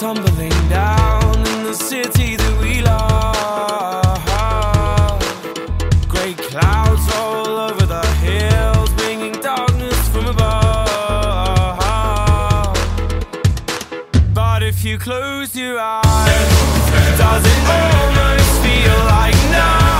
tumbling down in the city that we love. Great clouds all over the hills, bringing darkness from above. But if you close your eyes, does it almost feel like nothing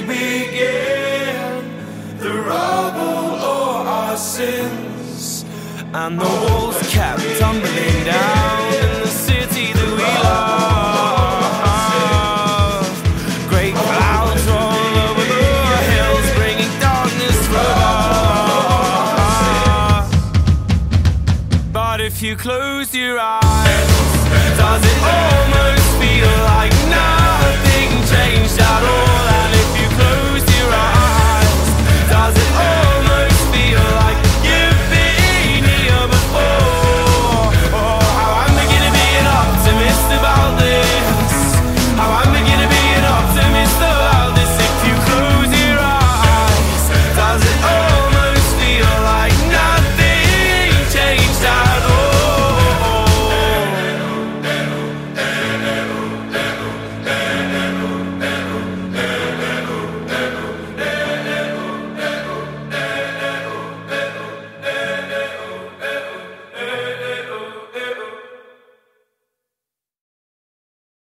we begin? The rubble or our sins? And the walls kept tumbling down in the city that we love. Great clouds roll over the hills, bringing darkness from. But if you close your eyes,